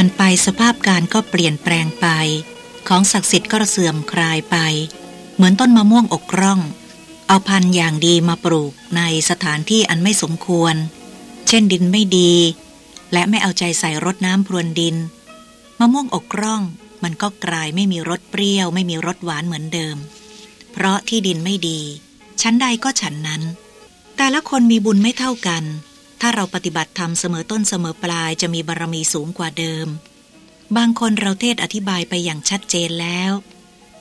านไปสภาพการก็เปลี่ยนแปลงไป ของศักดิ์สิทธิ์ก็เสื่อมคลายไป เหมือนต้นมะม่วงอกร่อง เอาพันธุ์อย่างดีมาปลูกในสถานที่อันไม่สมควร เช่นดินไม่ดี และไม่เอาใจใส่รดน้ำพรวนดิน มะม่วงอกร่องมันก็กลายไม่มีรสเปรี้ยว ไม่มีรสหวานเหมือนเดิม เพราะที่ดินไม่ดี ชั้นใดก็ฉันนั้น แต่ละคนมีบุญไม่เท่ากัน ถ้าเราปฏิบัติธรรมเสมอต้นเสมอปลายจะมีบารมีสูงกว่าเดิม บางคนเราเทศอธิบายไปอย่างชัดเจนแล้ว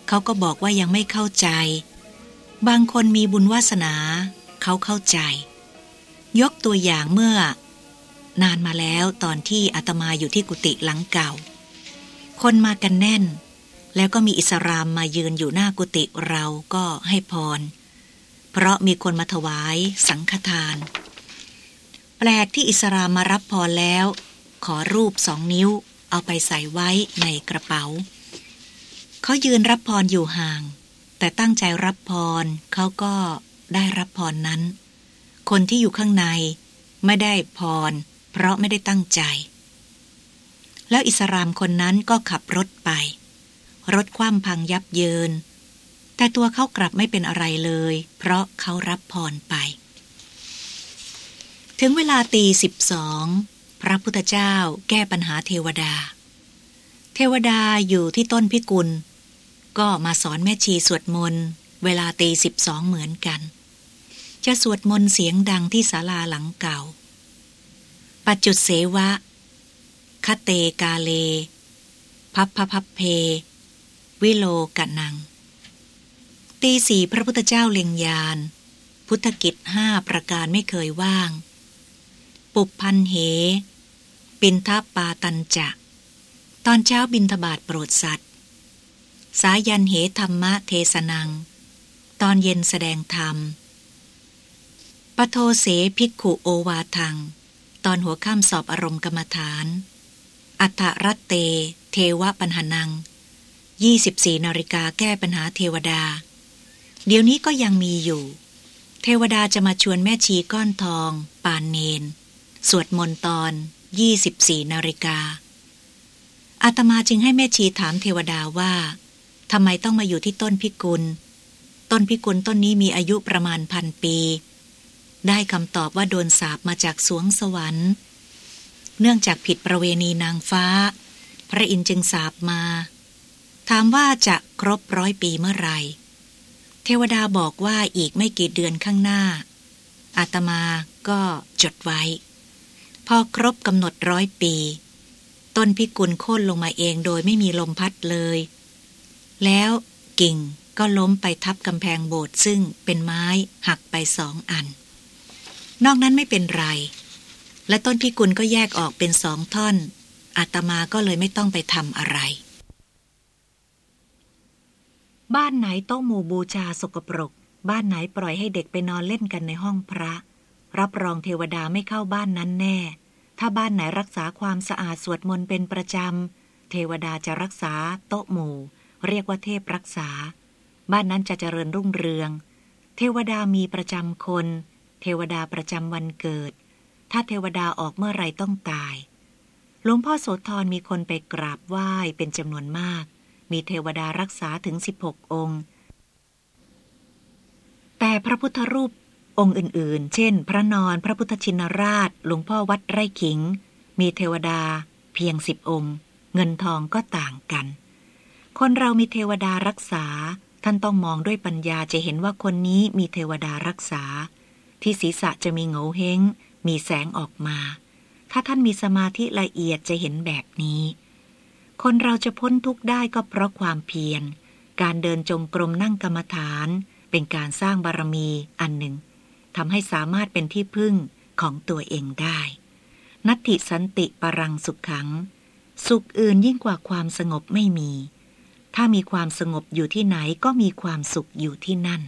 เขาก็บอกว่ายังไม่เข้าใจ บางคนมีบุญวาสนา เขาเข้าใจ ยกตัวอย่างเมื่อ นานมาแล้วตอนที่อาตมาอยู่ที่กุฏิหลังเก่า คนมากันแน่น แล้วก็มีอิสรามมายืนอยู่หน้ากุฏิเราก็ให้พร เพราะมีคนมาถวายสังฆทาน แปลกที่อิสรามารับพรแล้ว ขอรูปสองนิ้ว เอาไปใส่ไว้ในกระเป๋า เขายืนรับพรอยู่ห่าง แต่ตั้งใจรับพรเขาก็ได้รับพรนั้น คนที่อยู่ข้างในไม่ได้พร เพราะไม่ได้ตั้งใจ แล้วอิสรามคนนั้นก็ขับรถไป รถคว่ำพังยับเยิน แต่ตัวเขากลับไม่เป็นอะไรเลย เพราะเขารับพรไป ถึงเวลาตีสิบสองพระพุทธเจ้าแก้ปัญหาเทวดา เทวดาอยู่ที่ต้นพิกุล ก็มาสอนแม่ชีสวดมนต์เวลาตีสิบสองเหมือนกัน จะสวดมนต์เสียงดังที่ศาลาหลังเก่า ปัจจุเสวะคเตกาเล พับพพับเพ วิโลกะนัง ตีสี่พระพุทธเจ้าเล็งยาน พุทธกิจห้าประการไม่เคยว่าง ปุพันเห ปินทัปาตันจะตอนเช้าบินทบาทโปรดสัตว์ สายันเหธรรมะเทสนัง ตอนเย็นแสดงธรรมปโทเสภิกขุโอวาทัง ตอนหัวข้ามสอบอารมณ์กรรมฐาน อัตรัตเต เทวปัญหานัง 24นาฬิกาแก้ปัญหาเทวดา เดี๋ยวนี้ก็ยังมีอยู่ เทวดาจะมาชวนแม่ชีก้อนทอง ปานเนน สวดมนต์ตอน 24 นาฬิกาอาตมาจึงให้แม่ชีถามเทวดาว่าทำไมต้องมาอยู่ที่ต้นพิกุล ต้นพิกุลต้นนี้มีอายุประมาณพันปี ได้คำตอบว่าโดนสาบมาจากสวงสวรรค์ เนื่องจากผิดประเวณีนางฟ้า พระอินทร์จึงสาบมา ถามว่าจะครบร้อยปีเมื่อไหร่ เทวดาบอกว่าอีกไม่กี่เดือนข้างหน้าอาตมาก็จดไว้ พอครบกำหนดร้อยปี ต้นพิกุลโค่นลงมาเองโดยไม่มีลมพัดเลย แล้วกิ่งก็ล้มไปทับกำแพงโบสถ์ซึ่งเป็นไม้หักไปสองอัน นอกนั้นไม่เป็นไร และต้นพิกุลก็แยกออกเป็นสองท่อน อาตมาก็เลยไม่ต้องไปทำอะไร บ้านไหนโต๊ะหมู่บูชาสกปรก บ้านไหนปล่อยให้เด็กไปนอนเล่นกันในห้องพระ รับรองเทวดาไม่เข้าบ้านนั้นแน่ ถ้าบ้านไหนรักษาความสะอาดสวดมนต์เป็นประจำ เทวดาจะรักษาโต๊ะหมู่ เรียกว่าเทพรักษา บ้านนั้นจะเจริญรุ่งเรือง เทวดามีประจำคน เทวดาประจำวันเกิด ถ้าเทวดาออกเมื่อไรต้องตาย หลวงพ่อโสธรมีคนไปกราบไหว้เป็นจำนวนมาก มีเทวดารักษาถึง 16 องค์ แต่พระพุทธรูป องค์อื่นๆ เช่น พระนอนพระพุทธชินราช หลวงพ่อวัดไร่ขิง มีเทวดา เพียงสิบองค์ เงินทองก็ต่างกัน คนเรามีเทวดารักษา ท่านต้องมองด้วยปัญญาจะเห็นว่าคนนี้มีเทวดารักษา ที่ศีรษะจะมีเงาเฮงมีแสงออกมา ถ้าท่านมีสมาธิละเอียดจะเห็นแบบนี้ คนเราจะพ้นทุกข์ได้ก็เพราะความเพียร การเดินจงกรมนั่งกรรมฐาน เป็นการสร้างบารมีอันหนึ่ง ทำให้สามารถเป็นที่พึ่งของตัวเองได้ นัตติสันติปรังสุขขัง สุขอื่นยิ่งกว่าความสงบไม่มี ถ้ามีความสงบอยู่ที่ไหนก็มีความสุขอยู่ที่นั่น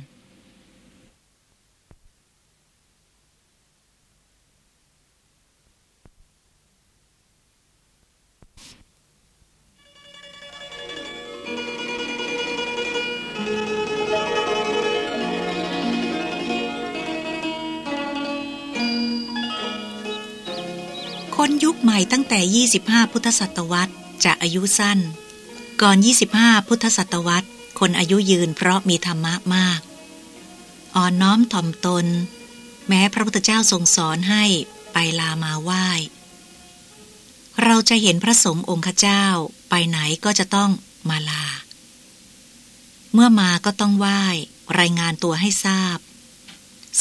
ตั้งแต่ 25 พุทธศตวรรษจะอายุสั้น ก่อน 25 พุทธศตวรรษ คนอายุยืนเพราะมีธรรมะมาก อ่อนน้อมถ่อมตน แม้พระพุทธเจ้าทรงสอนให้ไปลามาไหว้ เราจะเห็นพระสงฆ์องค์เจ้าไปไหนก็จะต้องมาลา เมื่อมาก็ต้องไหว้ รายงานตัวให้ทราบ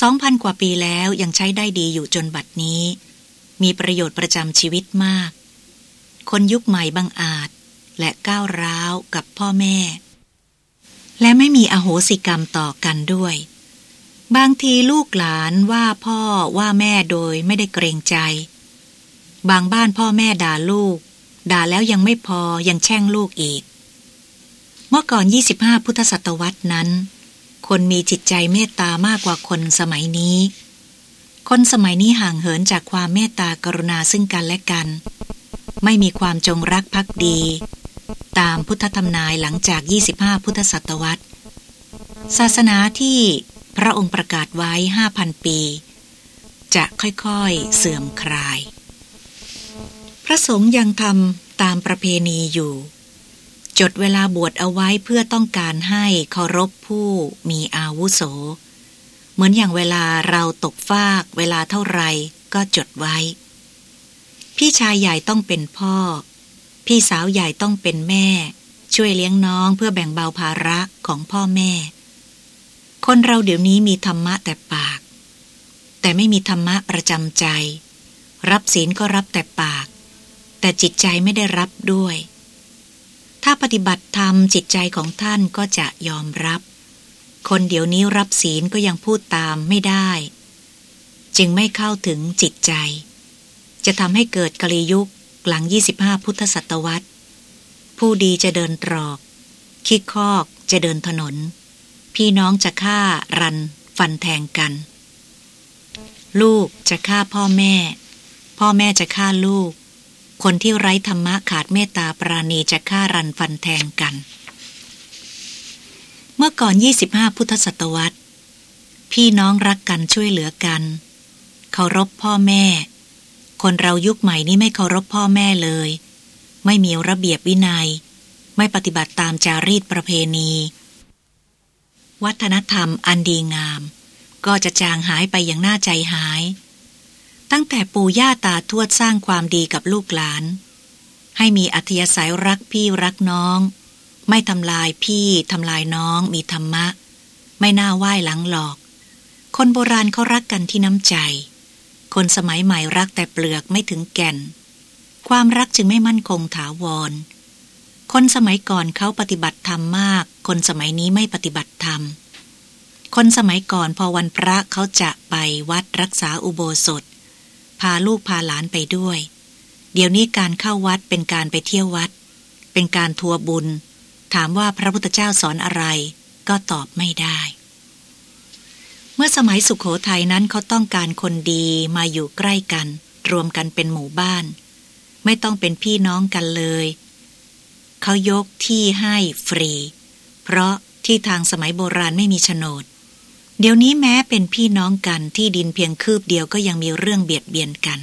สองพันกว่าปีแล้วยังใช้ได้ดีอยู่จนบัดนี้ มีประโยชน์ประจำชีวิตมาก คนยุคใหม่บังอาจ และก้าวร้าวกับพ่อแม่ และไม่มีอโหสิกรรมต่อกันด้วย บางทีลูกหลานว่าพ่อว่าแม่โดยไม่ได้เกรงใจ บางบ้านพ่อแม่ด่าลูก ด่าแล้วยังไม่พอยังแช่งลูกอีก เมื่อก่อน 25 พุทธศตวรรษนั้น คนมีจิตใจเมตตามากกว่าคนสมัยนี้ คนสมัยนี้ห่างเหินจากความเมตตากรุณาซึ่งกันและกัน ไม่มีความจงรักภักดี ตามพุทธธรรมนายหลังจาก 25 พุทธศตวรรษ ศาสนาที่พระองค์ประกาศไว้ 5,000 ปี จะค่อยๆเสื่อมคลาย พระสงฆ์ยังทำตามประเพณีอยู่ จดเวลาบวชเอาไว้เพื่อต้องการให้เคารพผู้มีอาวุโส เหมือนอย่างเวลาเราตกฟาก เวลาเท่าไรก็จดไว้ พี่ชายใหญ่ต้องเป็นพ่อ พี่สาวใหญ่ต้องเป็นแม่ ช่วยเลี้ยงน้องเพื่อแบ่งเบาภาระของพ่อแม่ คนเราเดี๋ยวนี้มีธรรมะแต่ปาก แต่ไม่มีธรรมะประจำใจ รับศีลก็รับแต่ปาก แต่จิตใจไม่ได้รับด้วย ถ้าปฏิบัติธรรมจิตใจของท่านก็จะยอมรับ คนเดี๋ยวนี้รับศีลก็ยังพูดตามไม่ได้ จึงไม่เข้าถึงจิตใจ จะทำให้เกิดกลียุคหลัง 25 พุทธศตวรรษ ผู้ดีจะเดินตรอก คิดคอกจะเดินถนน พี่น้องจะฆ่ารัน ฟันแทงกัน ลูกจะฆ่าพ่อแม่ พ่อแม่จะฆ่าลูก คนที่ไร้ธรรมะขาดเมตตาปราณีจะฆ่ารันฟันแทงกัน เมื่อก่อน 25 พุทธศตวรรษ พี่น้องรักกันช่วยเหลือกันเคารพพ่อแม่ คนเรายุคใหม่นี้ไม่เคารพพ่อแม่เลย ไม่มีระเบียบวินัย ไม่ปฏิบัติตามจารีตประเพณี วัฒนธรรมอันดีงาม ก็จะจางหายไปอย่างน่าใจหาย ตั้งแต่ปู่ย่าตาทวดสร้างความดีกับลูกหลาน ให้มีอัธยาศัยรักพี่รักน้อง ไม่ทำลายพี่ทำลายน้องมีธรรมะ ไม่น่าไหว้หลังหลอก คนโบราณเขารักกันที่น้ำใจ คนสมัยใหม่รักแต่เปลือกไม่ถึงแก่น ความรักจึงไม่มั่นคงถาวร คนสมัยก่อนเขาปฏิบัติธรรมมาก คนสมัยนี้ไม่ปฏิบัติธรรม คนสมัยก่อนพอวันพระเขาจะไปวัดรักษาอุโบสถ พาลูกพาหลานไปด้วย เดี๋ยวนี้การเข้าวัดเป็นการไปเที่ยววัด เป็นการทัวบุญ ถามว่าพระพุทธเจ้าสอนอะไร ก็ตอบไม่ได้ เมื่อสมัยสุขโขทัยนั้นเขาต้องการคนดีมาอยู่ใกล้กัน รวมกันเป็นหมู่บ้าน ไม่ต้องเป็นพี่น้องกันเลย เขายกที่ให้ฟรี เพราะที่ทางสมัยโบราณไม่มีโฉนด เดี๋ยวนี้แม้เป็นพี่น้องกันที่ดินเพียงคืบเดียวก็ยังมีเรื่องเบียดเบียนกัน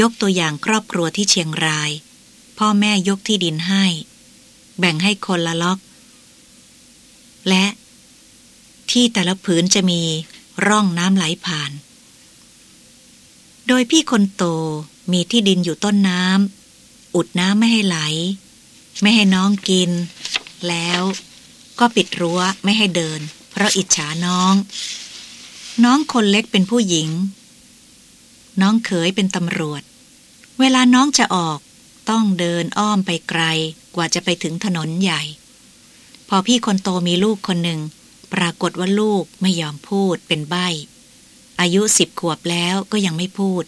ยกตัวอย่างครอบครัวที่เชียงราย พ่อแม่ยกที่ดินให้ แบ่งให้คนละล็อก และที่แต่ละผืนจะมีร่องน้ำไหลผ่าน โดยพี่คนโตมีที่ดินอยู่ต้นน้ำอุดน้ำไม่ให้ไหล ไม่ให้น้องกิน แล้วก็ปิดรั้วไม่ให้เดิน เพราะอิจฉาน้อง น้องคนเล็กเป็นผู้หญิง น้องเขยเป็นตำรวจ เวลาน้องจะออกต้องเดินอ้อมไปไกล ว่าจะไปถึงถนนใหญ่ พอพี่คนโตมีลูกคนหนึ่ง ปรากฏว่าลูกไม่ยอมพูดเป็นใบอายุสิบขวบแล้วก็ยังไม่พูด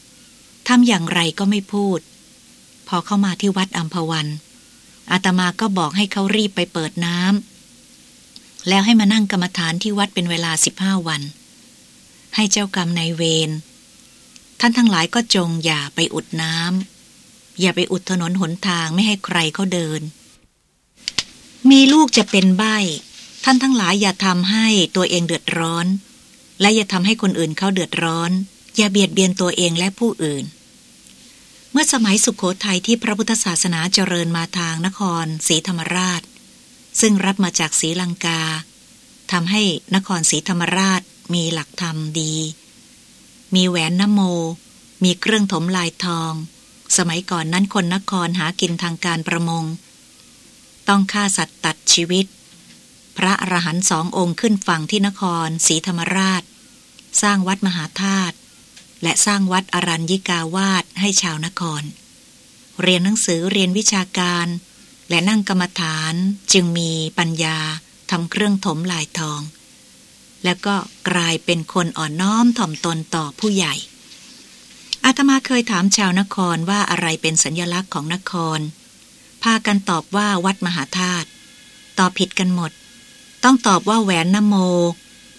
ทำอย่างไรก็ไม่พูด พอเข้ามาที่วัดอัมพวัน อาตมาก็บอกให้เขารีบไปเปิดน้ำแล้วให้มานั่งกรรมฐานที่วัดเป็นเวลาสิบห้าวัน ให้เจ้ากรรมนายเวรท่านทั้งหลายก็จงอย่าไปอุดน้ำอย่าไปอุดถนนหนทางไม่ให้ใครเขาเดิน มีลูกจะเป็นใบท่านทั้งหลายอย่าทำให้ตัวเองเดือดร้อน และอย่าทำให้คนอื่นเขาเดือดร้อน อย่าเบียดเบียนตัวเองและผู้อื่น เมื่อสมัยสุขโขทัยที่พระพุทธศาสนาเจริญมาทางนครศรีธรรมราช ซึ่งรับมาจากศรีลังกาทำให้นครศรีธรรมราชมีหลักธรรมดี มีแหวนนโม มีเครื่องถมลายทอง สมัยก่อนนั้นคนนครหากินทางการประมง ต้องฆ่าสัตว์ตัดชีวิต พระอรหันต์สององค์ขึ้นฝั่งที่นครศรีธรรมราช สร้างวัดมหาธาตุและสร้างวัดอรัญญิกาวาสให้ชาวนคร เรียนหนังสือเรียนวิชาการ และนั่งกรรมฐานจึงมีปัญญาทำเครื่องถมลายทอง แล้วก็กลายเป็นคนอ่อนน้อมถ่อมตนต่อผู้ใหญ่อาตมาเคยถามชาวนครว่าอะไรเป็นสัญญลักษณ์ของนคร พากันตอบว่าวัดมหาธาตุตอบผิดกันหมด ต้องตอบว่าแหวนนโม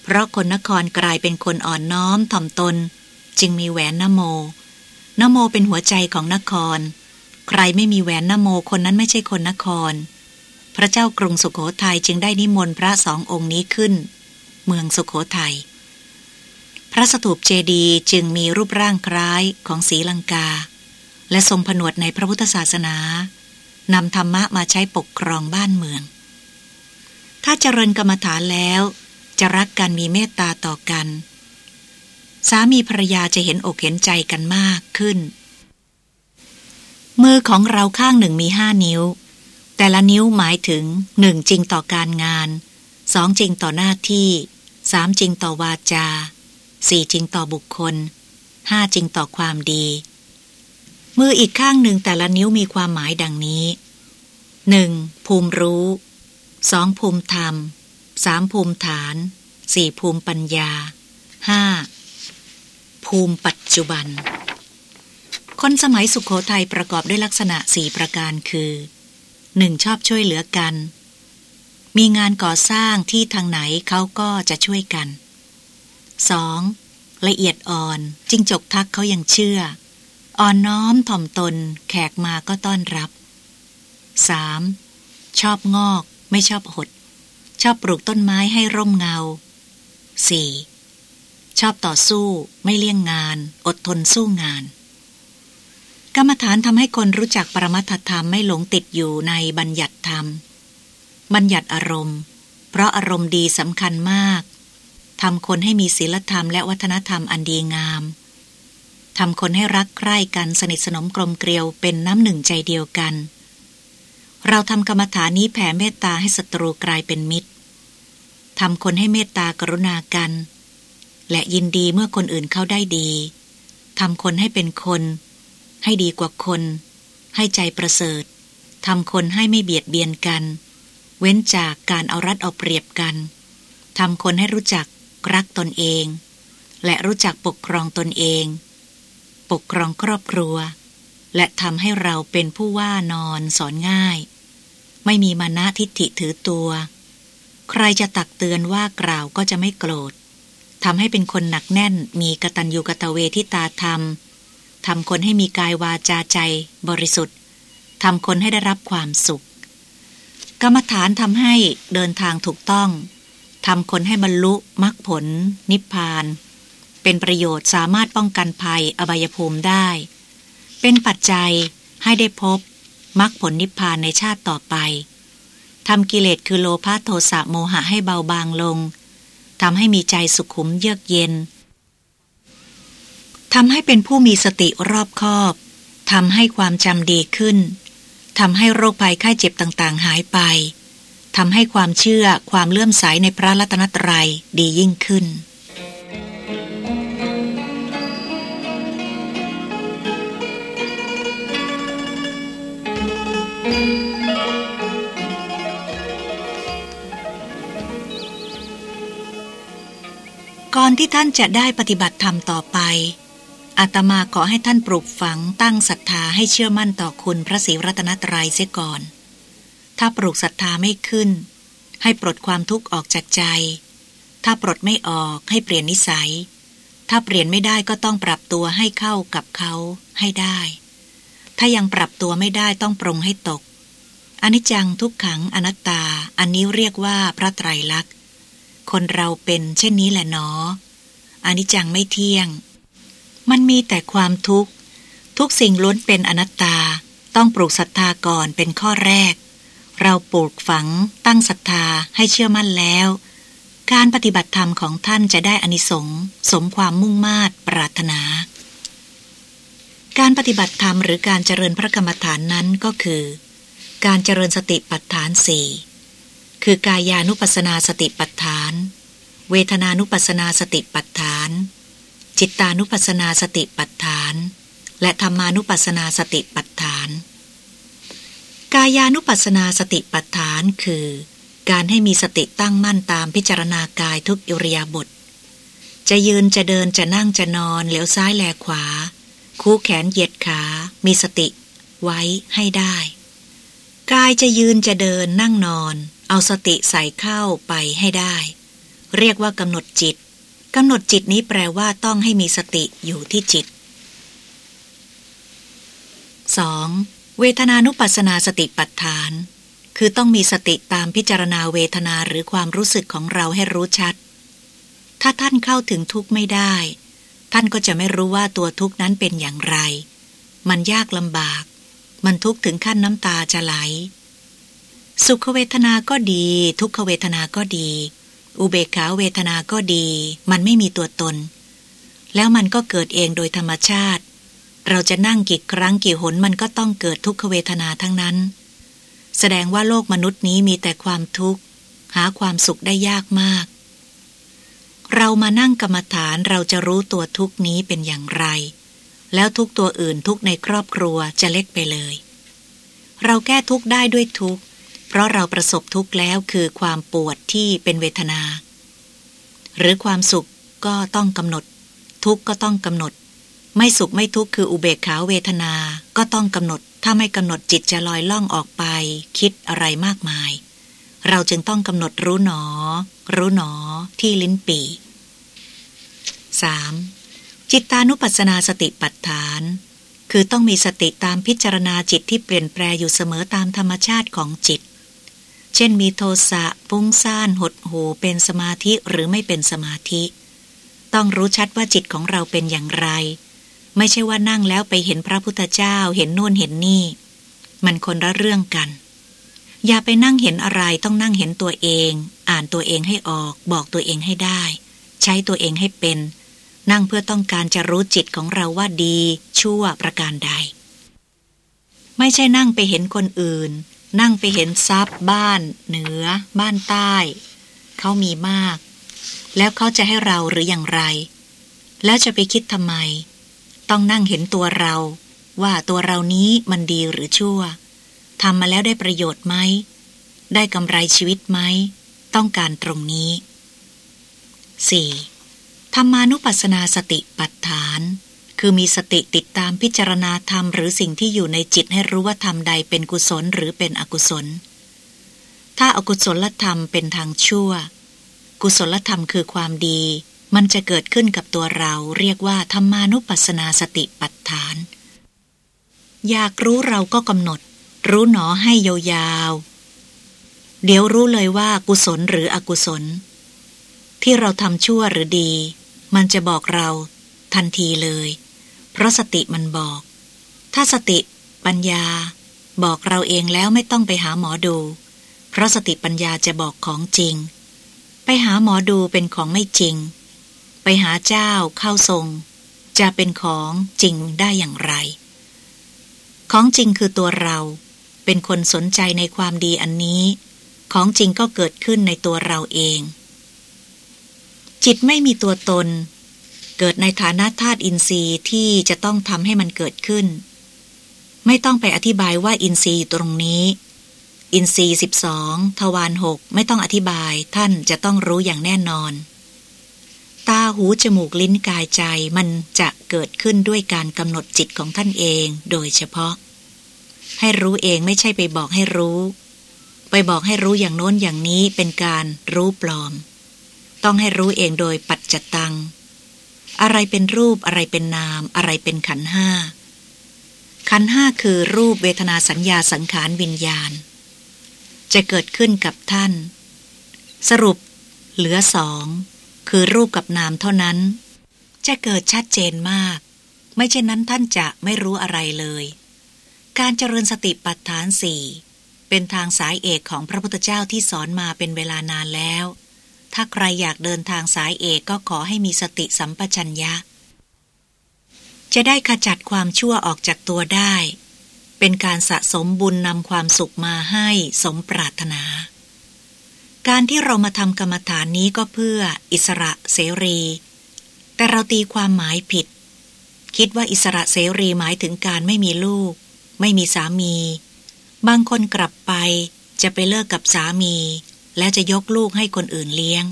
เพราะคนนครกลายเป็นคนอ่อนน้อมถ่อมตน จึงมีแหวนนโมนโมเป็นหัวใจของนคร ใครไม่มีแหวนนโมคนนั้นไม่ใช่คนนคร พระเจ้ากรุงสุขโขทัยจึงได้นิมนต์พระสององค์นี้ขึ้น เมืองสุขโขทัยพระสถูปเจดีจึงมีรูปร่างคล้ายของศรีลังกา และทรงผนวดในพระพุทธศาสนา นำธรรมะมาใช้ปกครองบ้านเมือง ถ้าเจริญกรรมฐานแล้ว จะรักกันมีเมตตาต่อกัน สามีภรรยาจะเห็นอกเห็นใจกันมากขึ้น มือของเราข้างหนึ่งมีห้านิ้ว แต่ละนิ้วหมายถึงหนึ่งจริงต่อการงานสองจริงต่อหน้าที่สามจริงต่อวาจาสี่จริงต่อบุคคลห้าจริงต่อความดี มืออีกข้างหนึ่งแต่ละนิ้วมีความหมายดังนี้หนึ่งภูมิรู้สองภูมิธรรมสามภูมิฐานสี่ภูมิปัญญาห้าภูมิปัจจุบัน คนสมัยสุขโขทัยประกอบด้วยลักษณะสี่ประการคือ 1. ชอบช่วยเหลือกัน มีงานก่อสร้างที่ทางไหนเขาก็จะช่วยกัน 2. ละเอียดอ่อนจิงจกทักเขายังเชื่อ อ่อนน้อมถ่อมตน แขกมาก็ต้อนรับ 3. ชอบงอก ไม่ชอบหด ชอบปลูกต้นไม้ให้ร่มเงา 4. ชอบต่อสู้ไม่เลี่ยงงาน อดทนสู้งาน กรรมฐานทำให้คนรู้จักปรมัตถธรรมไม่หลงติดอยู่ในบัญญัติธรรม บัญญัติอารมณ์ เพราะอารมณ์ดีสำคัญมากทำคนให้มีศีลธรรมและวัฒนธรรมอันดีงาม ทำคนให้รักใคร่กันสนิทสนมกลมเกลียวเป็นน้ำหนึ่งใจเดียวกัน เราทำกรรมฐานนี้แผ่เมตตาให้ศัตรูกลายเป็นมิตรทำคนให้เมตตากรุณากัน และยินดีเมื่อคนอื่นเข้าได้ดีทำคนให้เป็นคน ให้ดีกว่าคน ให้ใจประเสริฐทำคนให้ไม่เบียดเบียนกัน เว้นจากการเอารัดเอาเปรียบกันทำคนให้รู้จักรักตนเอง และรู้จักปกครองตนเอง ปกครองครอบครัว และทำให้เราเป็นผู้ว่านอนสอนง่าย ไม่มีมานะทิฏฐิถือตัว ใครจะตักเตือนว่ากล่าวก็จะไม่โกรธทำให้เป็นคนหนักแน่นมีกตัญญูกตเวทิตาธรรมทำคนให้มีกายวาจาใจบริสุทธิ์ทำคนให้ได้รับความสุข กรรมฐานทำให้เดินทางถูกต้องทำคนให้บรรลุมรรคผลนิพพาน เป็นประโยชน์สามารถป้องกันภัยอบายภูมิได้ เป็นปัจจัยให้ได้พบมรรคผลนิพพานในชาติต่อไปทำกิเลสคือโลภะโทสะโมหะให้เบาบางลงทำให้มีใจสุขุมเยือกเย็นทำให้เป็นผู้มีสติรอบคอบทำให้ความจำดีขึ้นทำให้โรคภัยไข้เจ็บต่างๆ หายไปทำให้ความเชื่อความเลื่อมใสในพระรัตนตรัยดียิ่งขึ้น ก่อนที่ท่านจะได้ปฏิบัติธรรมต่อไป อาตมาขอให้ท่านปลูกฝังตั้งศรัทธาให้เชื่อมั่นต่อคุณพระศรีรัตนตรัยเสียก่อน ถ้าปลูกศรัทธาไม่ขึ้น ให้ปลดความทุกข์ออกจากใจ ถ้าปลดไม่ออกให้เปลี่ยนนิสัย ถ้าเปลี่ยนไม่ได้ก็ต้องปรับตัวให้เข้ากับเขาให้ได้ ถ้ายังปรับตัวไม่ได้ต้องปรงให้ตกอนิจจังทุกขังอนัตตา อันนี้เรียกว่าพระไตรลักษณ์ คนเราเป็นเช่นนี้แหละเนาะอนิจจังไม่เที่ยง มันมีแต่ความทุกข์ทุทุกสิ่งล้วนเป็นอนัตตา ต้องปลูกศรัทธาก่อนเป็นข้อแรก เราปลูกฝังตั้งศรัทธาให้เชื่อมั่นแล้ว การปฏิบัติธรรมของท่านจะได้อานิสงส์สมความมุ่งมา่ปรารถนา การปฏิบัติธรรมหรือการเจริญพระกรรมฐานนั้นก็คือ การเจริญสติปัฏฐานสี่ คือกายานุปัสนาสติปัฏฐาน เวทนานุปัสนาสติปัฏฐาน จิตานุปัสนาสติปัฏฐาน และธรรมานุปัสนาสติปัฏฐาน กายานุปัสนาสติปัฏฐานคือ การให้มีสติตั้งมั่นตามพิจารณากายทุกอิริยาบถจะยืนจะเดินจะนั่งจะนอนเหลียวซ้ายแลขวา คู่แขนเหยียดขา มีสติ ไว้ให้ได้ กายจะยืนจะเดินนั่งนอน เอาสติใส่เข้าไปให้ได้ เรียกว่ากำหนดจิตกำหนดจิตนี้แปลว่าต้องให้มีสติอยู่ที่จิต 2. เวทนานุปัสนาสติปัฏฐาน คือต้องมีสติตามพิจารณาเวทนาหรือความรู้สึกของเราให้รู้ชัด ถ้าท่านเข้าถึงทุกข์ไม่ได้ ท่านก็จะไม่รู้ว่าตัวทุกข์นั้นเป็นอย่างไร มันยากลำบาก มันทุกข์ถึงขั้นน้ำตาจะไหล สุขเวทนาก็ดี ทุกขเวทนาก็ดี อุเบกขาเวทนาก็ดี มันไม่มีตัวตน แล้วมันก็เกิดเองโดยธรรมชาติ เราจะนั่งกี่ครั้งกี่หนมันก็ต้องเกิดทุกขเวทนาทั้งนั้น แสดงว่าโลกมนุษย์นี้มีแต่ความทุกข์ หาความสุขได้ยากมาก เรามานั่งกรรมฐานเราจะรู้ตัวทุกนี้เป็นอย่างไร แล้วทุกตัวอื่นทุกในครอบครัวจะเล็กไปเลย เราแก้ทุกได้ด้วยทุก เพราะเราประสบทุกข์แล้วคือความปวดที่เป็นเวทนา หรือความสุขก็ต้องกำหนด ทุกข์ก็ต้องกำหนด ไม่สุขไม่ทุกข์คืออุเบกขาเวทนาก็ต้องกำหนด ถ้าไม่กำหนดจิตจะลอยล่องออกไป คิดอะไรมากมาย เราจึงต้องกำหนดรู้หนอ รู้หนอที่ลิ้นปี 3. จิตตานุปัสสนาสติปัฏฐาน คือต้องมีสติตามพิจารณาจิตที่เปลี่ยนแปลอยู่เสมอตามธรรมชาติของจิต เช่นมีโทสะฟุ้งซ่านหดหูเป็นสมาธิหรือไม่เป็นสมาธิ ต้องรู้ชัดว่าจิตของเราเป็นอย่างไร ไม่ใช่ว่านั่งแล้วไปเห็นพระพุทธเจ้าเห็นโน่นเห็นนี่ มันคนละเรื่องกัน อย่าไปนั่งเห็นอะไรต้องนั่งเห็นตัวเอง อ่านตัวเองให้ออก บอกตัวเองให้ได้ ใช้ตัวเองให้เป็น นั่งเพื่อต้องการจะรู้จิตของเราว่าดี ชั่วประการใด ไม่ใช่นั่งไปเห็นคนอื่น นั่งไปเห็นทรัพย์บ้าน เหนือ บ้านใต้ เขามีมาก แล้วเขาจะให้เราหรืออย่างไร แล้วจะไปคิดทำไม ต้องนั่งเห็นตัวเรา ว่าตัวเรานี้มันดีหรือชั่วทำมาแล้วได้ประโยชน์ไหม ได้กำไรชีวิตไหม ต้องการตรงนี้ 4. ธรรมานุปัสสนาสติปัฏฐาน คือมีสติติดตามพิจารณาธรรมหรือสิ่งที่อยู่ในจิตให้รู้ว่าธรรมใดเป็นกุศลหรือเป็นอกุศล ถ้าอากุศลธรรมเป็นทางชั่ว กุศลธรรมคือความดี มันจะเกิดขึ้นกับตัวเราเรียกว่าธรรมานุปัสสนาสติปัฏฐาน อยากรู้เราก็กำหนด รู้หนอให้ยาวๆ เดี๋ยวรู้เลยว่ากุศลหรืออกุศล ที่เราทำชั่วหรือดี มันจะบอกเราทันทีเลย เพราะสติมันบอก ถ้าสติ ปัญญา บอกเราเองแล้วไม่ต้องไปหาหมอดู เพราะสติปัญญาจะบอกของจริง ไปหาหมอดูเป็นของไม่จริง ไปหาเจ้าเข้าทรง จะเป็นของจริงได้อย่างไร ของจริงคือตัวเราเป็นคนสนใจในความดีอันนี้ ของจริงก็เกิดขึ้นในตัวเราเองจิตไม่มีตัวตน เกิดในฐานะธาตุอินทรีย์ที่จะต้องทำให้มันเกิดขึ้น ไม่ต้องไปอธิบายว่าอินทรีย์ตรงนี้ อินทรีย์สิบสองทวารหกไม่ต้องอธิบายท่านจะต้องรู้อย่างแน่นอน ตาหูจมูกลิ้นกายใจมันจะเกิดขึ้นด้วยการกำหนดจิตของท่านเองโดยเฉพาะ ให้รู้เองไม่ใช่ไปบอกให้รู้ ไปบอกให้รู้อย่างโน้นอย่างนี้เป็นการรู้ปลอม ต้องให้รู้เองโดยปัจจตัง อะไรเป็นรูปอะไรเป็นนาม อะไรเป็นขันห้า ขันห้าคือรูปเวทนาสัญญาสังขารวิญญาณ จะเกิดขึ้นกับท่าน สรุปเหลือสอง คือรูปกับนามเท่านั้น จะเกิดชัดเจนมาก ไม่เช่นนั้นท่านจะไม่รู้อะไรเลย การเจริญสติปัฏฐานสี่เป็นทางสายเอกของพระพุทธเจ้าที่สอนมาเป็นเวลานานแล้ว ถ้าใครอยากเดินทางสายเอกก็ขอให้มีสติสัมปชัญญะ จะได้ขจัดความชั่วออกจากตัวได้ เป็นการสะสมบุญนำความสุขมาให้สมปรารถนา การที่เรามาทำกรรมฐานนี้ก็เพื่ออิสระเสรี แต่เราตีความหมายผิด คิดว่าอิสระเสรีหมายถึงการไม่มีลูก ไม่มีสามี บางคนกลับไปจะไปเลิกกับสามี แล้วจะยกลูกให้คนอื่นเลี้ยง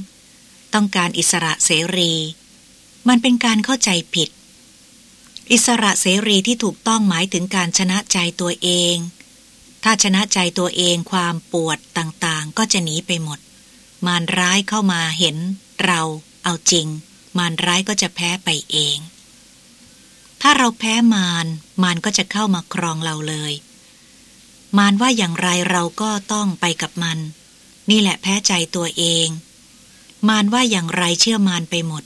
ต้องการอิสระเสรี มันเป็นการเข้าใจผิด อิสระเสรีที่ถูกต้องหมายถึงการชนะใจตัวเอง ถ้าชนะใจตัวเองความปวดต่างๆ ก็จะหนีไปหมด มารร้ายเข้ามาเห็น เราเอาจริง มารร้ายก็จะแพ้ไปเอง ถ้าเราแพ้มารมารก็จะเข้ามาครองเราเลย มารว่าอย่างไรเราก็ต้องไปกับมัน นี่แหละแพ้ใจตัวเอง มารว่าอย่างไรเชื่อมารไปหมด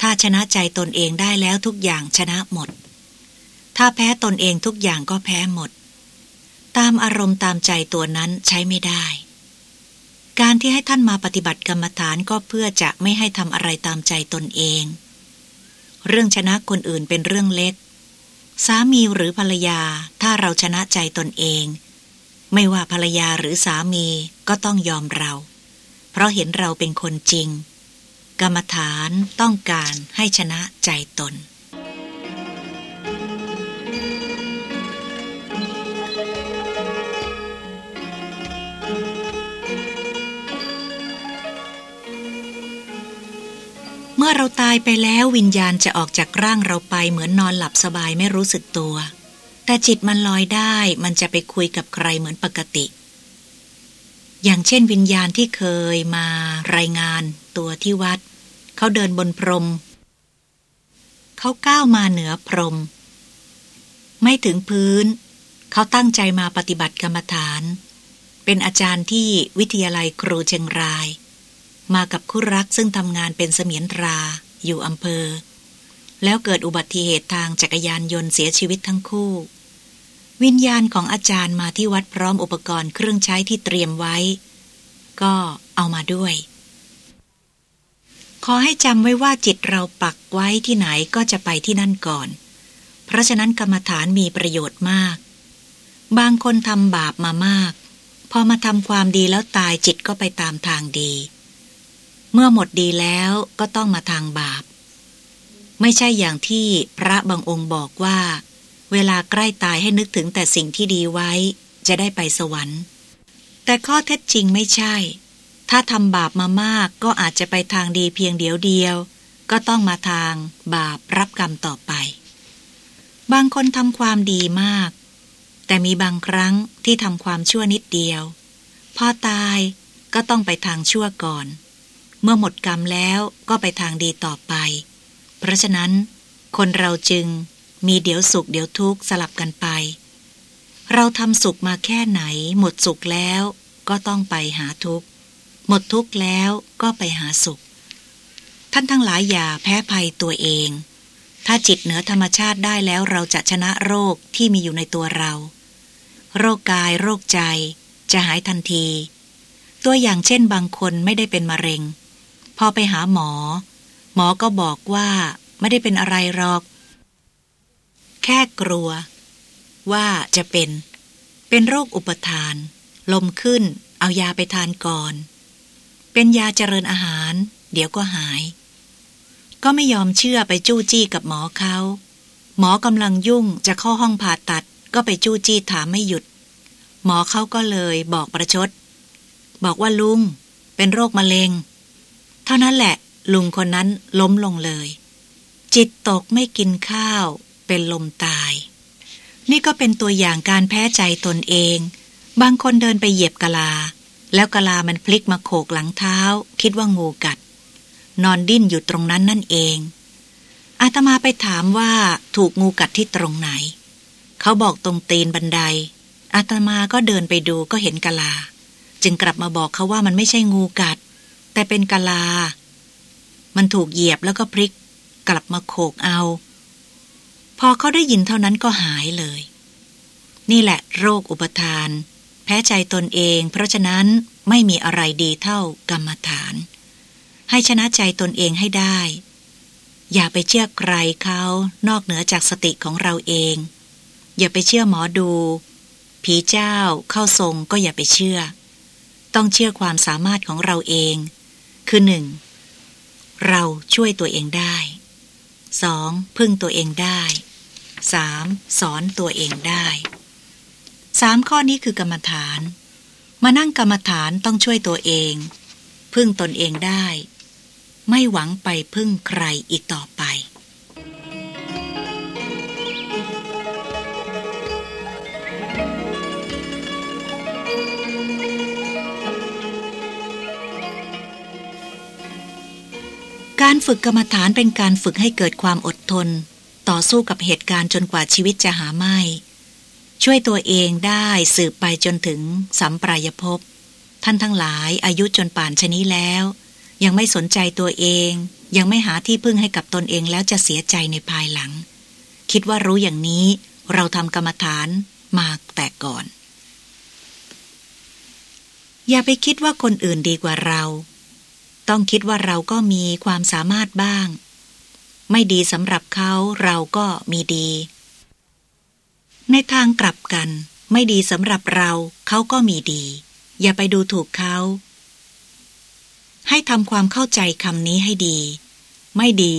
ถ้าชนะใจตนเองได้แล้วทุกอย่างชนะหมด ถ้าแพ้ตนเองทุกอย่างก็แพ้หมด ตามอารมณ์ตามใจตัวนั้นใช้ไม่ได้ การที่ให้ท่านมาปฏิบัติกรรมฐานก็เพื่อจะไม่ให้ทำอะไรตามใจตนเอง เรื่องชนะคนอื่นเป็นเรื่องเล็ก สามีหรือภรรยาถ้าเราชนะใจตนเอง ไม่ว่าภรรยาหรือสามีก็ต้องยอมเรา เพราะเห็นเราเป็นคนจริง กรรมฐานต้องการให้ชนะใจตน เมื่อเราตายไปแล้ววิญญาณจะออกจากร่างเราไปเหมือนนอนหลับสบายไม่รู้สึกตัว แต่จิตมันลอยได้มันจะไปคุยกับใครเหมือนปกติ อย่างเช่นวิญญาณที่เคยมารายงานตัวที่วัด เขาเดินบนพรม เขาก้าวมาเหนือพรม ไม่ถึงพื้น เขาตั้งใจมาปฏิบัติกรรมฐาน เป็นอาจารย์ที่วิทยาลัยครูเชียงราย มากับคู่รักซึ่งทำงานเป็นเสมียนตราอยู่อำเภอ แล้วเกิดอุบัติเหตุทางจักรยานยนต์เสียชีวิตทั้งคู่ วิญญาณของอาจารย์มาที่วัดพร้อมอุปกรณ์เครื่องใช้ที่เตรียมไว้ ก็เอามาด้วย ขอให้จำไว้ว่าจิตเราปักไว้ที่ไหนก็จะไปที่นั่นก่อน เพราะฉะนั้นกรรมฐานมีประโยชน์มาก บางคนทำบาปมามาก พอมาทำความดีแล้วตายจิตก็ไปตามทางดี เมื่อหมดดีแล้วก็ต้องมาทางบาป ไม่ใช่อย่างที่พระบางองค์บอกว่า เวลาใกล้ตายให้นึกถึงแต่สิ่งที่ดีไว้ จะได้ไปสวรรค์ แต่ข้อเท็จจริงไม่ใช่ ถ้าทำบาปมามากก็อาจจะไปทางดีเพียงเดียวเดียว ก็ต้องมาทางบาปรับกรรมต่อไป บางคนทำความดีมาก แต่มีบางครั้งที่ทำความชั่วนิดเดียว พอตายก็ต้องไปทางชั่วก่อน เมื่อหมดกรรมแล้วก็ไปทางดีต่อไป เพราะฉะนั้นคนเราจึง มีเดี๋ยวสุขเดี๋ยวทุกข์สลับกันไป เราทำสุขมาแค่ไหน หมดสุขแล้วก็ต้องไปหาทุกข์ หมดทุกข์แล้วก็ไปหาสุข ท่านทั้งหลายอย่าแพ้ภัยตัวเอง ถ้าจิตเหนือธรรมชาติได้แล้วเราจะชนะโรคที่มีอยู่ในตัวเรา โรคกายโรคใจ จะหายทันที ตัวอย่างเช่นบางคนไม่ได้เป็นมะเร็ง พอไปหาหมอ หมอก็บอกว่าไม่ได้เป็นอะไรหรอก แค่กลัว ว่าจะเป็น เป็นโรคอุปทาน ลมขึ้น เอายาไปทานก่อน เป็นยาเจริญอาหาร เดี๋ยวก็หาย ก็ไม่ยอมเชื่อไปจู้จี้กับหมอเขา หมอกำลังยุ่งจะเข้าห้องผ่าตัด ก็ไปจู้จี้ถามไม่หยุด หมอเขาก็เลยบอกประชด บอกว่าลุง เป็นโรคมะเร็ง เท่านั้นแหละลุงคนนั้นล้มลงเลย จิตตกไม่กินข้าว เป็นลมตาย นี่ก็เป็นตัวอย่างการแพ้ใจตนเอง บางคนเดินไปเหยียบกะลา แล้วกะลามันพลิกมาโขกหลังเท้า คิดว่างูกัด นอนดิ้นอยู่ตรงนั้นนั่นเอง อาตมาไปถามว่าถูกงูกัดที่ตรงไหน เขาบอกตรงตีนบันได อาตมาก็เดินไปดูก็เห็นกะลา จึงกลับมาบอกเขาว่ามันไม่ใช่งูกัด แต่เป็นกะลา มันถูกเหยียบแล้วก็พลิกกลับมาโขกเอา พอเขาได้ยินเท่านั้นก็หายเลย นี่แหละโรคอุปทาน แพ้ใจตนเอง เพราะฉะนั้นไม่มีอะไรดีเท่ากรรมฐาน ให้ชนะใจตนเองให้ได้ อย่าไปเชื่อใครเขานอกเหนือจากสติของเราเอง อย่าไปเชื่อหมอดู ผีเจ้าเข้าทรงก็อย่าไปเชื่อ ต้องเชื่อความสามารถของเราเอง คือหนึ่งเราช่วยตัวเองได้ 2. พึ่งตัวเองได้ 3. สอนตัวเองได้สามข้อนี้คือกรรมฐาน มานั่งกรรมฐานต้องช่วยตัวเอง พึ่งตนเองได้ ไม่หวังไปพึ่งใครอีกต่อไป การฝึกกรรมฐานเป็นการฝึกให้เกิดความอดทน ต่อสู้กับเหตุการณ์จนกว่าชีวิตจะหาไม่ ช่วยตัวเองได้สืบไปจนถึงสัมปรายภพท่านทั้งหลายอายุจนป่านชนี้แล้ว ยังไม่สนใจตัวเอง ยังไม่หาที่พึ่งให้กับตนเองแล้วจะเสียใจในภายหลัง คิดว่ารู้อย่างนี้เราทำกรรมฐานมาแต่ก่อน อย่าไปคิดว่าคนอื่นดีกว่าเรา ต้องคิดว่าเราก็มีความสามารถบ้าง ไม่ดีสำหรับเขาเราก็มีดี ในทางกลับกัน ไม่ดีสำหรับเราเขาก็มีดี อย่าไปดูถูกเขา ให้ทำความเข้าใจคำนี้ให้ดี ไม่ดี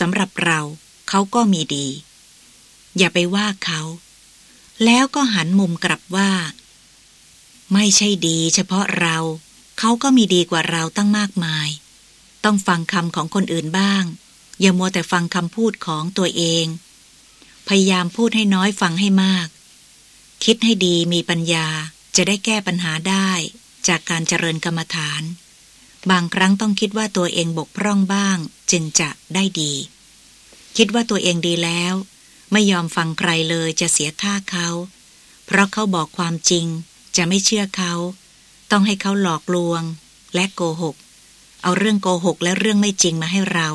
สำหรับเราเขาก็มีดี อย่าไปว่าเขา แล้วก็หันมุมกลับว่า ไม่ใช่ดีเฉพาะเรา เขาก็มีดีกว่าเราตั้งมากมาย ต้องฟังคำของคนอื่นบ้าง อย่ามัวแต่ฟังคำพูดของตัวเอง พยายามพูดให้น้อยฟังให้มาก คิดให้ดีมีปัญญาจะได้แก้ปัญหาได้จากการเจริญกรรมฐาน บางครั้งต้องคิดว่าตัวเองบกพร่องบ้าง จึงจะได้ดี คิดว่าตัวเองดีแล้ว ไม่ยอมฟังใครเลยจะเสียท่าเขา เพราะเขาบอกความจริงจะไม่เชื่อเขา ต้องให้เขาหลอกลวง และโกหก เอาเรื่องโกหกและเรื่องไม่จริงมาให้เรา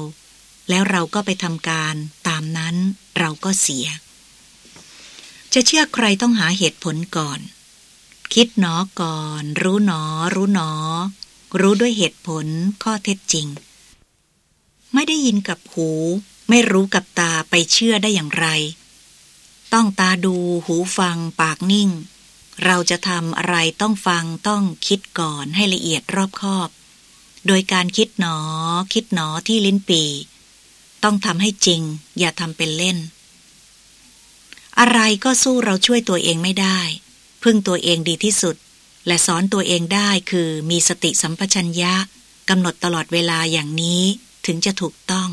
แล้วเราก็ไปทำการตามนั้นเราก็เสีย จะเชื่อใครต้องหาเหตุผลก่อน คิดหนอก่อน รู้หนอ รู้หนอ รู้ด้วยเหตุผลข้อเท็จจริง ไม่ได้ยินกับหู ไม่รู้กับตาไปเชื่อได้อย่างไร ต้องตาดูหูฟังปากนิ่ง เราจะทำอะไรต้องฟังต้องคิดก่อนให้ละเอียดรอบคอบ โดยการคิดหนอ คิดหนอที่ลิ้นปี ต้องทำให้จริง อย่าทำเป็นเล่น อะไรก็สู้เราช่วยตัวเองไม่ได้ พึ่งตัวเองดีที่สุด และสอนตัวเองได้คือมีสติสัมปชัญญะกำหนดตลอดเวลาอย่างนี้ถึงจะถูกต้อง